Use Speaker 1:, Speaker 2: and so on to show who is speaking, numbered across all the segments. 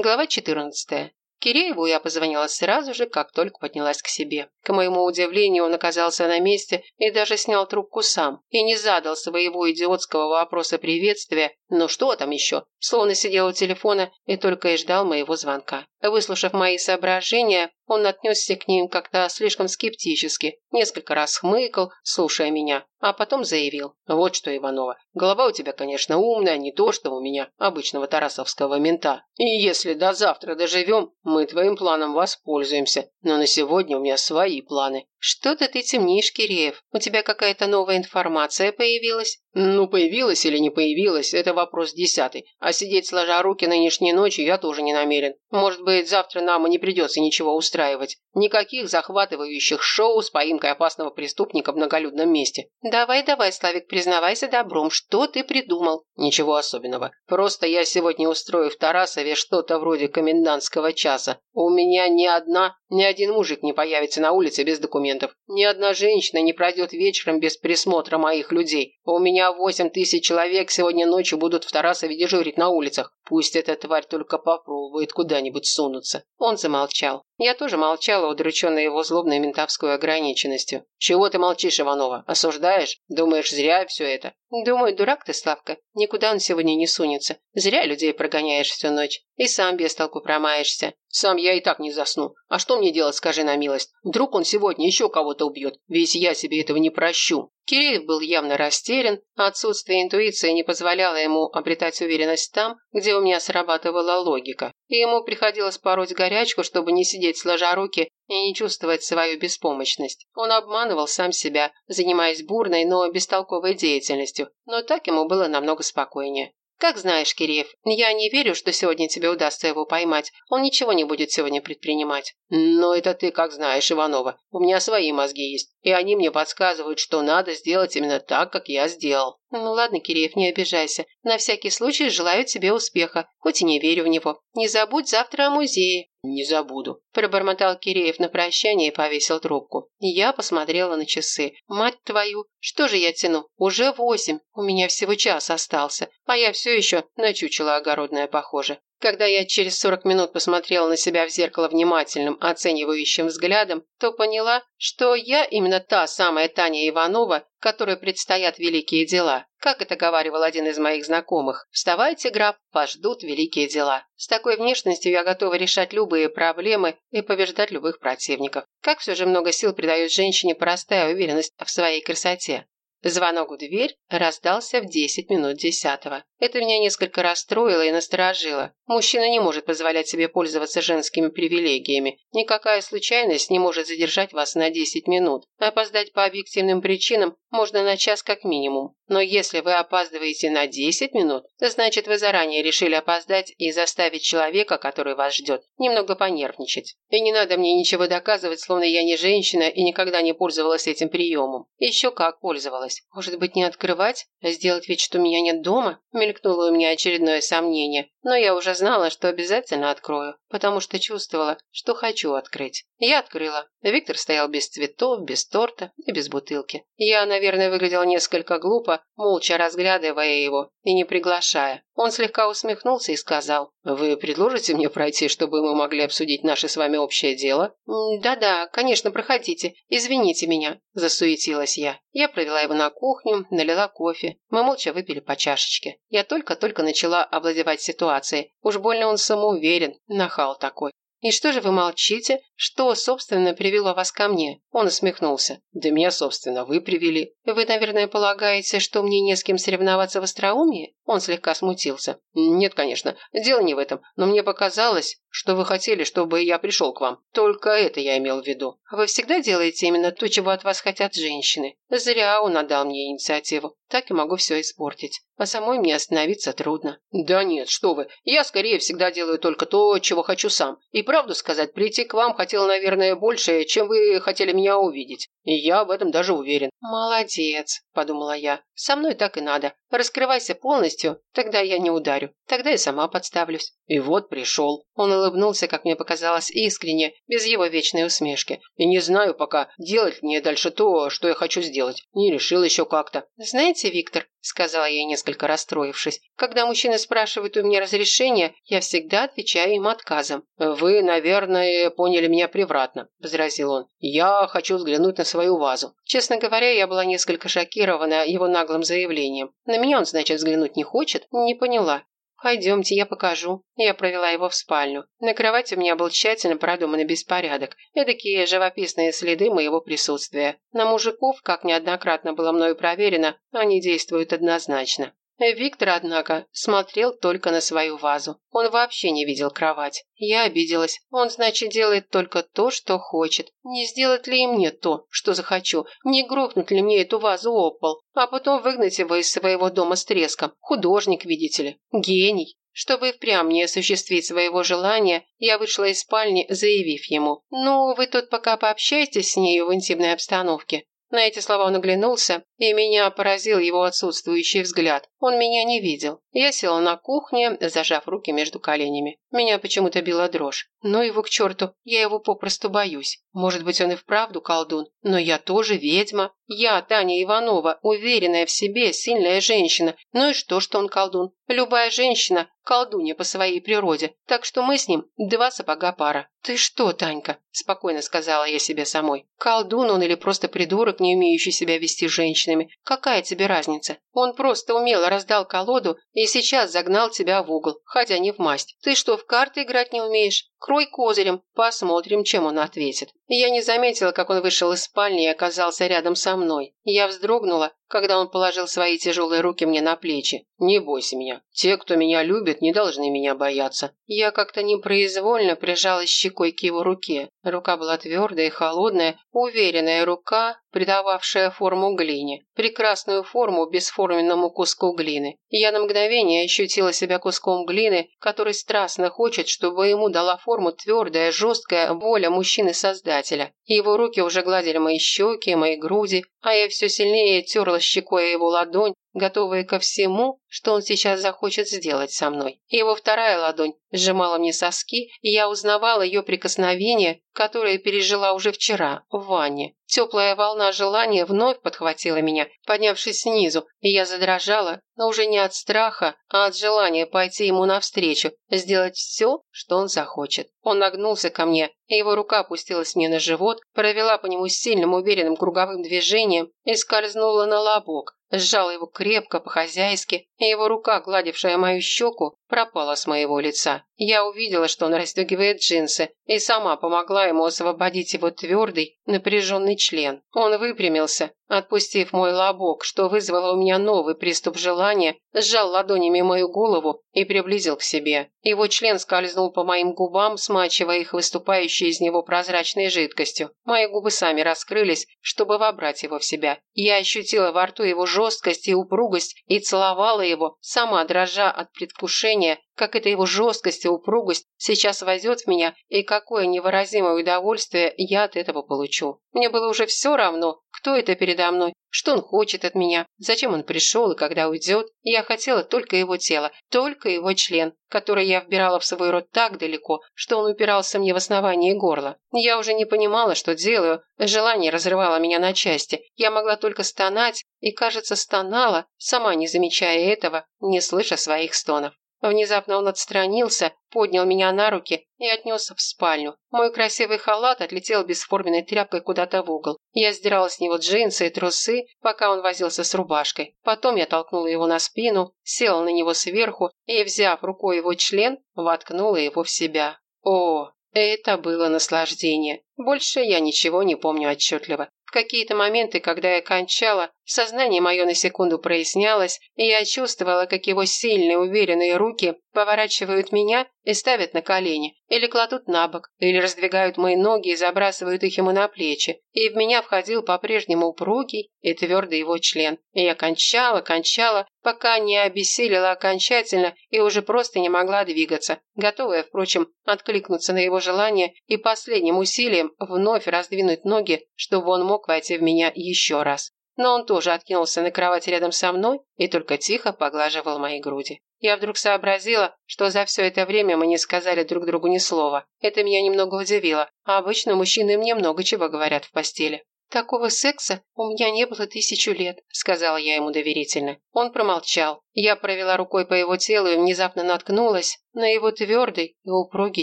Speaker 1: Глава 14. Кирееву я позвонила сразу же, как только поднялась к себе. К моему удивлению, он оказался на месте и даже снял трубку сам. И не задал своего идиотского вопроса приветствия «Ну что там еще?», словно сидел у телефона и только и ждал моего звонка. Выслушав мои соображения, он отнесся к ним как-то слишком скептически, несколько раз хмыкал, слушая меня, а потом заявил. «Вот что, Иванова, голова у тебя, конечно, умная, не то, что у меня, обычного тарасовского мента. И если до завтра доживем, мы твоим планом воспользуемся. Но на сегодня у меня свои планы. «Что-то ты темнишь, Киреев. У тебя какая-то новая информация появилась?» «Ну, появилась или не появилась, это вопрос десятый. А сидеть сложа руки нынешней ночью я тоже не намерен. Может быть, завтра нам и не придется ничего устраивать. Никаких захватывающих шоу с поимкой опасного преступника в многолюдном месте». «Давай, давай, Славик, признавайся добром, что ты придумал?»
Speaker 2: «Ничего особенного. Просто я сегодня устрою в Тарасове что-то вроде комендантского часа. У меня ни одна, ни один мужик не появится на улице без документов документов. Ни одна женщина не пройдет вечером без присмотра моих людей. У меня восемь тысяч человек сегодня ночью будут в Тарасове дежурить на улицах. Пусть эта тварь только попробует куда-нибудь сунуться».
Speaker 1: Он замолчал. Я тоже молчала, удрученная его злобной ментовской ограниченностью.
Speaker 2: «Чего ты молчишь, Иванова? Осуждаешь? Думаешь, зря все это?»
Speaker 1: «Думаю, дурак ты, Славка. Никуда он сегодня не сунется. Зря людей прогоняешь всю ночь. И сам без толку промаешься».
Speaker 2: «Сам я и так не засну. А что мне делать, скажи на милость? Вдруг он сегодня еще кого-то убьет? Весь я себе этого не прощу».
Speaker 1: Киреев был явно растерян, а отсутствие интуиции не позволяло ему обретать уверенность там, где у меня срабатывала логика. И ему приходилось пороть горячку, чтобы не сидеть сложа руки и не чувствовать свою беспомощность. Он обманывал сам себя, занимаясь бурной, но бестолковой деятельностью, но так ему было намного спокойнее. «Как знаешь, Киреев, я не верю, что сегодня тебе удастся его поймать. Он ничего не будет сегодня предпринимать».
Speaker 2: «Но это ты как знаешь, Иванова. У меня свои мозги есть, и они мне подсказывают, что надо сделать именно так, как я сделал».
Speaker 1: «Ну ладно, Киреев, не обижайся. На всякий случай желаю тебе успеха, хоть и не верю в него. Не забудь завтра о музее».
Speaker 2: «Не забуду», –
Speaker 1: пробормотал Киреев на прощание и повесил трубку. Я посмотрела на часы. «Мать твою, что же я тяну? Уже восемь. У меня всего час остался, а я все еще на чучело огородное похоже». Когда я через 40 минут посмотрела на себя в зеркало внимательным, оценивающим взглядом, то поняла, что я именно та самая Таня Иванова, которой предстоят великие дела. Как это говаривал один из моих знакомых. «Вставайте, граф, вас ждут великие дела». С такой внешностью я готова решать любые проблемы и побеждать любых противников. Как все же много сил придает женщине простая уверенность в своей красоте. Звонок в дверь раздался в 10 минут десятого. Это меня несколько расстроило и насторожило. Мужчина не может позволять себе пользоваться женскими привилегиями. Никакая случайность не может задержать вас на 10 минут. Опоздать по объективным причинам можно на час как минимум. Но если вы опаздываете на 10 минут, значит вы заранее решили опоздать и заставить человека, который вас ждет, немного понервничать. И не надо мне ничего доказывать, словно я не женщина и никогда не пользовалась этим приемом. Еще как пользовалась. Может быть, не открывать, а сделать вид, что меня нет дома? Мелькнуло у меня очередное сомнение. Но я уже знала, что обязательно открою, потому что чувствовала, что хочу открыть. Я открыла. Виктор стоял без цветов, без торта и без бутылки. Я, наверное, выглядела несколько глупо, молча разглядывая его и не приглашая. Он слегка усмехнулся и сказал, «Вы предложите мне пройти, чтобы мы могли обсудить наше с вами общее дело?» «Да-да, конечно, проходите. Извините меня», – засуетилась я. Я провела его на кухню, налила кофе. Мы молча выпили по чашечке. Я только-только начала овладевать ситуацией. Уж больно он самоуверен, нахал такой. «И что же вы молчите? Что, собственно, привело вас ко мне?» Он усмехнулся.
Speaker 2: «Да меня, собственно, вы привели».
Speaker 1: «Вы, наверное, полагаете, что мне не с кем соревноваться в остроумии?» Он слегка смутился.
Speaker 2: «Нет, конечно, дело не в этом, но мне показалось, что вы хотели, чтобы я пришел к вам. Только это я имел в виду».
Speaker 1: «Вы всегда делаете именно то, чего от вас хотят женщины. Зря он отдал мне инициативу. Так и могу все испортить. А самой мне остановиться трудно».
Speaker 2: «Да нет, что вы. Я скорее всегда делаю только то, чего хочу сам. И правду сказать, прийти к вам хотел, наверное, больше, чем вы хотели меня увидеть. И я в этом даже уверен».
Speaker 1: «Молодец», – подумала я. «Со мной так и надо. Раскрывайся полностью, тогда я не ударю. Тогда я сама подставлюсь».
Speaker 2: И вот пришел.
Speaker 1: Он улыбнулся, как мне показалось, искренне, без его вечной усмешки.
Speaker 2: И не знаю пока, делать мне дальше то, что я хочу сделать. Не решил еще как-то.
Speaker 1: Знаете, Виктор, сказала я, несколько расстроившись. «Когда мужчины спрашивают у меня разрешения, я всегда отвечаю им отказом».
Speaker 2: «Вы, наверное, поняли меня превратно», – возразил он. «Я хочу взглянуть на свою вазу».
Speaker 1: Честно говоря, я была несколько шокирована его наглым заявлением. На меня он, значит, взглянуть не хочет? Не поняла. «Пойдемте, я покажу». Я провела его в спальню. На кровати у меня был тщательно продуманный беспорядок. Эдакие живописные следы моего присутствия. На мужиков, как неоднократно было мною проверено, они действуют однозначно. Виктор, однако, смотрел только на свою вазу. Он вообще не видел кровать. Я обиделась. Он, значит, делает только то, что хочет. Не сделать ли и мне то, что захочу? Не грохнуть ли мне эту вазу об пол? А потом выгнать его из своего дома с треском? Художник, видите ли. Гений. Чтобы впрямь не осуществить своего желания, я вышла из спальни, заявив ему. «Ну, вы тут пока пообщайтесь с нею в интимной обстановке. На эти слова он оглянулся, и меня поразил его отсутствующий взгляд. Он меня не видел. Я села на кухне, зажав руки между коленями. Меня почему-то била дрожь. Но его к черту, я его попросту боюсь. Может быть, он и вправду колдун, но я тоже ведьма. Я, Таня Иванова, уверенная в себе, сильная женщина. Ну и что, что он колдун? Любая женщина – колдунья по своей природе, так что мы с ним два сапога пара. «Ты что, Танька?» – спокойно сказала я себе самой. «Колдун он или просто придурок, не умеющий себя вести с женщинами? Какая тебе разница? Он просто умело раздал колоду и сейчас загнал тебя в угол, хотя не в масть. Ты что, в карты играть не умеешь? Крой козырем, посмотрим, чем он ответит. Я не заметила, как он вышел из спальни и оказался рядом со мной. Я вздрогнула, когда он положил свои тяжелые руки мне на плечи. «Не бойся меня. Те, кто меня любит, не должны меня бояться». Я как-то непроизвольно прижалась щекой к его руке. Рука была твердая и холодная, уверенная рука, придававшая форму глине. Прекрасную форму бесформенному куску глины. Я на мгновение ощутила себя куском глины, который страстно хочет, чтобы ему дала форму твердая, жесткая воля мужчины-создателя. Его руки уже гладили мои щеки, мои груди, а я все сильнее терла щекой его ладонь, готовая ко всему, что он сейчас захочет сделать со мной. Его вторая ладонь сжимала мне соски, и я узнавала ее прикосновение, которое пережила уже вчера, в ванне. Теплая волна желания вновь подхватила меня, поднявшись снизу, и я задрожала, но уже не от страха, а от желания пойти ему навстречу, сделать все, что он захочет. Он нагнулся ко мне, его рука опустилась мне на живот, провела по нему сильным уверенным круговым движением и скользнула на лобок, сжала его крепко, по-хозяйски, и его рука, гладившая мою щеку, пропала с моего лица. Я увидела, что он расстегивает джинсы, и сама помогла ему освободить его твердый, напряженный член. Он выпрямился, отпустив мой лобок, что вызвало у меня новый приступ желания, сжал ладонями мою голову и приблизил к себе. Его член скользнул по моим губам, смачивая их выступающей из него прозрачной жидкостью. Мои губы сами раскрылись, чтобы вобрать его в себя. Я ощутила во рту его жесткость и упругость и целовала его, сама дрожа от предвкушения, как эта его жесткость и упругость сейчас войдет в меня, и какое невыразимое удовольствие я от этого получу. Мне было уже все равно, кто это передо мной, что он хочет от меня, зачем он пришел и когда уйдет. Я хотела только его тело, только его член, который я вбирала в свой рот так далеко, что он упирался мне в основание горла. Я уже не понимала, что делаю, желание разрывало меня на части. Я могла только стонать, и, кажется, стонала, сама не замечая этого, не слыша своих стонов. Внезапно он отстранился, поднял меня на руки и отнес в спальню. Мой красивый халат отлетел бесформенной тряпкой куда-то в угол. Я сдирала с него джинсы и трусы, пока он возился с рубашкой. Потом я толкнула его на спину, села на него сверху и, взяв рукой его член, воткнула его в себя. О, это было наслаждение. Больше я ничего не помню отчетливо. В какие-то моменты, когда я кончала, сознание мое на секунду прояснялось, и я чувствовала, как его сильные, уверенные руки поворачивают меня и ставят на колени, или кладут на бок, или раздвигают мои ноги и забрасывают их ему на плечи. И в меня входил по-прежнему упругий и твердый его член. И я кончала, кончала, пока не обессилила окончательно и уже просто не могла двигаться, готовая, впрочем, откликнуться на его желание и последним усилием вновь раздвинуть ноги, чтобы он мог войти в меня еще раз. Но он тоже откинулся на кровать рядом со мной и только тихо поглаживал мои груди. Я вдруг сообразила, что за все это время мы не сказали друг другу ни слова. Это меня немного удивило, а обычно мужчины мне много чего говорят в постели. Такого секса у меня не было тысячу лет», – сказала я ему доверительно. Он промолчал. Я провела рукой по его телу и внезапно наткнулась на его твердый и упругий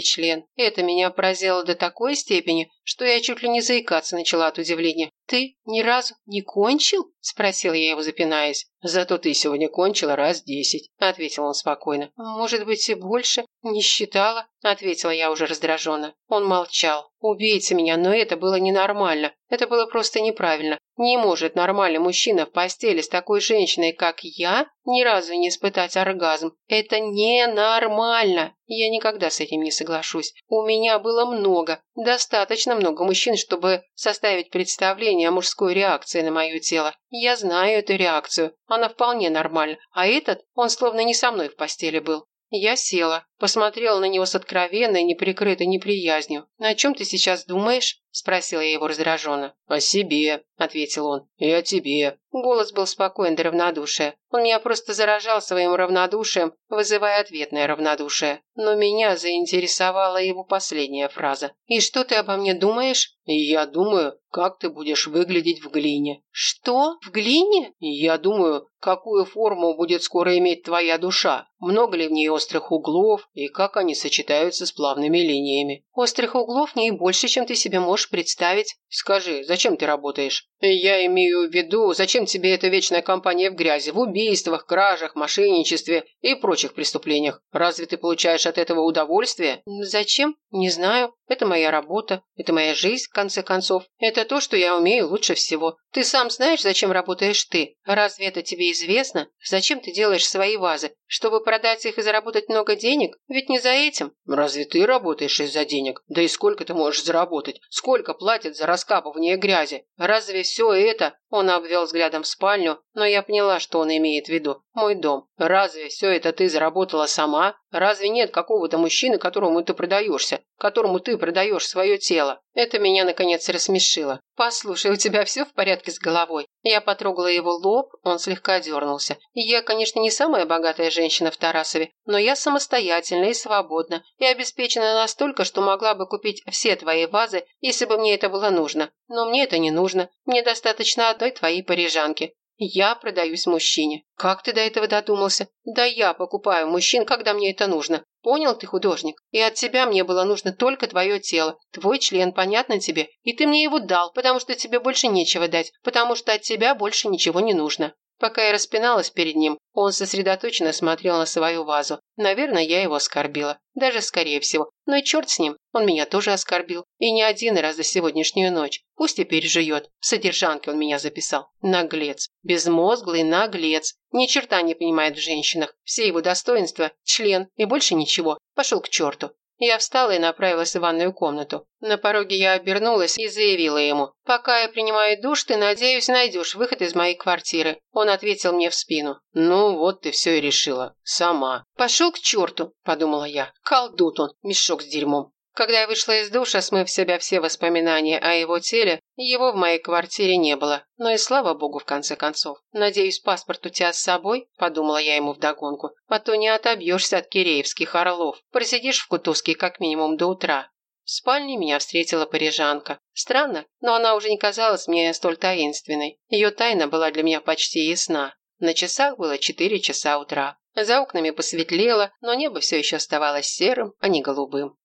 Speaker 1: член. Это меня поразило до такой степени, что я чуть ли не заикаться начала от удивления. «Ты ни разу не кончил?» – спросила я его, запинаясь.
Speaker 2: «Зато ты сегодня кончила раз десять», – ответил он спокойно.
Speaker 1: «Может быть и больше? Не считала?» – ответила я уже раздраженно. Он молчал. «Убейте меня, но это было ненормально. Это было просто неправильно. Не может нормальный мужчина в постели с такой женщиной, как я, ни разу не испытать оргазм. Это ненормально. Я никогда с этим не соглашусь. У меня было много, достаточно много мужчин, чтобы составить представление о мужской реакции на мое тело. Я знаю эту реакцию. Она вполне нормальна. А этот, он словно не со мной в постели был. Я села, посмотрела на него с откровенной, неприкрытой неприязнью. «О чем ты сейчас думаешь?» – спросила я его раздраженно.
Speaker 2: «О себе», – ответил он. «И о тебе».
Speaker 1: Голос был спокоен до равнодушия. Он меня просто заражал своим равнодушием, вызывая ответное равнодушие. Но меня заинтересовала его последняя фраза. «И что ты обо мне думаешь?»
Speaker 2: Я думаю, как ты будешь выглядеть в глине.
Speaker 1: Что? В глине?
Speaker 2: Я думаю, какую форму будет скоро иметь твоя душа. Много ли в ней острых углов и как они сочетаются с плавными линиями.
Speaker 1: Острых углов не больше, чем ты себе можешь представить.
Speaker 2: Скажи, зачем ты работаешь? Я имею в виду, зачем тебе эта вечная компания в грязи, в убийствах, кражах, мошенничестве и прочих преступлениях? Разве ты получаешь от этого удовольствие?
Speaker 1: Зачем? Не знаю. Это моя работа, это моя жизнь, в конце концов. Это то, что я умею лучше всего. Ты сам знаешь, зачем работаешь ты? Разве это тебе известно? Зачем ты делаешь свои вазы? Чтобы продать их и заработать много денег? Ведь не за этим.
Speaker 2: Разве ты работаешь из-за денег? Да и сколько ты можешь заработать? Сколько платят за раскапывание грязи? Разве все это он обвел взглядом спальню, но я поняла, что он имеет в виду. Мой дом. Разве все это ты заработала сама? Разве нет какого-то мужчины, которому ты продаешься? Которому ты продаешь свое тело? Это меня, наконец, рассмешило.
Speaker 1: «Послушай, у тебя все в порядке с головой?» Я потрогала его лоб, он слегка дернулся. «Я, конечно, не самая богатая женщина в Тарасове, но я самостоятельна и свободна, и обеспечена настолько, что могла бы купить все твои вазы, если бы мне это было нужно. Но мне это не нужно. Мне достаточно одной твоей парижанки. Я продаюсь мужчине. Как ты до этого додумался? Да я покупаю мужчин, когда мне это нужно. Понял ты, художник? И от тебя мне было нужно только твое тело. Твой член, понятно тебе? И ты мне его дал, потому что тебе больше нечего дать, потому что от тебя больше ничего не нужно. Пока я распиналась перед ним, он сосредоточенно смотрел на свою вазу. Наверное, я его оскорбила. Даже скорее всего. Но и черт с ним, он меня тоже оскорбил. И не один раз за сегодняшнюю ночь. Пусть теперь жует. В содержанке он меня записал. Наглец. Безмозглый наглец. Ни черта не понимает в женщинах. Все его достоинства – член и больше ничего. Пошел к черту. Я встала и направилась в ванную комнату. На пороге я обернулась и заявила ему. «Пока я принимаю душ, ты, надеюсь, найдешь выход из моей квартиры». Он ответил мне в спину.
Speaker 2: «Ну, вот ты все и решила. Сама».
Speaker 1: «Пошел к черту», – подумала я. «Колдут он, мешок с дерьмом». Когда я вышла из душа, смыв в себя все воспоминания о его теле, его в моей квартире не было. Но и слава богу, в конце концов. «Надеюсь, паспорт у тебя с собой?» – подумала я ему вдогонку. «А то не отобьешься от киреевских орлов. Просидишь в кутузке как минимум до утра». В спальне меня встретила парижанка. Странно, но она уже не казалась мне столь таинственной. Ее тайна была для меня почти ясна. На часах было четыре часа утра. За окнами посветлело, но небо все еще оставалось серым, а не голубым.